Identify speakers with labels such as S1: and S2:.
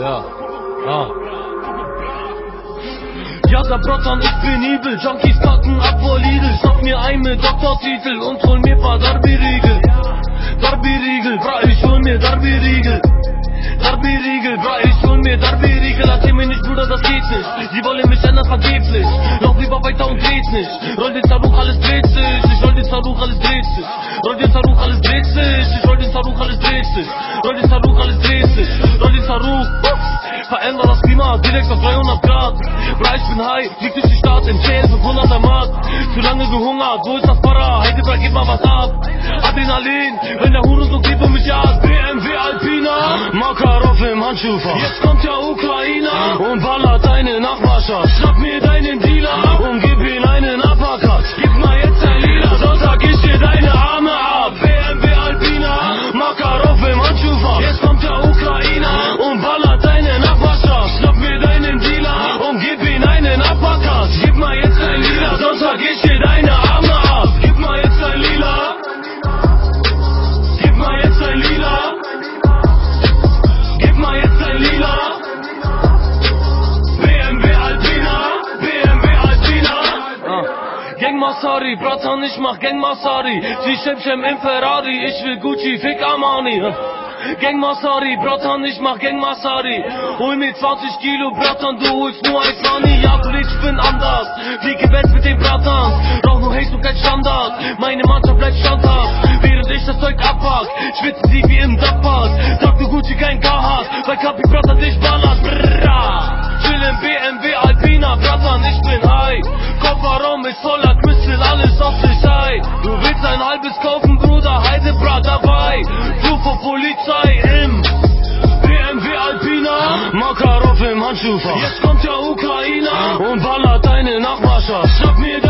S1: Ja. Ah.
S2: Ja, der Bratan, ich bin evil. Junkies packen ab vor Lidl. Schnapp mir ein mit Doktortitel und hol mir paar Darby-Riegel. Darby-Riegel, bra, ich hol mir Darby-Riegel. Darby-Riegel, bra, ich hol mir Darby-Riegel. Erzähl mir nicht, Bruder, das geht nicht. Sie wollen mich ändern vergeblich. Lauf lieber weiter und dreht nicht. Roll den Taruch, alles dreht sich. Ich roll den Taruch, alles dreht sich. Roll den Taruch, alles dreht sich. Ich roll den Taruch, alles dreht sich. Roll den Taruch, alles dreht sich. Roll den Taruch. Veränder das Klima direkt auf 300 Grad. Bra, ich bin high, flieg durch die Stadt in CL 500 am Markt. Zu lange gehungert, wo ist das Para? Heidebra, gib mal was ab. Adrenalin, wenn der Hure so geht und mich jagt. BMW Alpina, Makarov im Handschuhfach. Jetzt kommt ja Ukrainer und ballert deine Nachbarschaft. Schnapp mir deinen Dealer und Gang Masari, Bratan, ich mach Gang Masari. Sie Shemshem im Ferrari, ich will Gucci, fick Armani. Gang Masari, Bratan, ich mach Gang Masari. Hol mir 20 Kilo, Bratan, du holst nur ein Funny. Ja, Kollege, ich bin anders. Fliege Bands mit den Bratans. Rauch nur Haze und kein Standard. Meine Mannschaft bleibt standhaft. Während ich das Zeug abpack, schwitzen sie wie im Dachpass. Trag du Gucci, kein Carhartt, weil Kapi Bratan dich ballert. Brrrra. Chill im BMW Alpina, Bratan, ich bin high. Kofferraum ist voller Crystal, alles auf Sicherheit. Du willst ein halbes kaufen, Bruder, Heidebra dabei. Du vor Polizei im BMW Alpina, Makarov im Handschuhfach. Jetzt kommt ja Ukrainer und ballert deine Nachbarschaft. Schnapp mir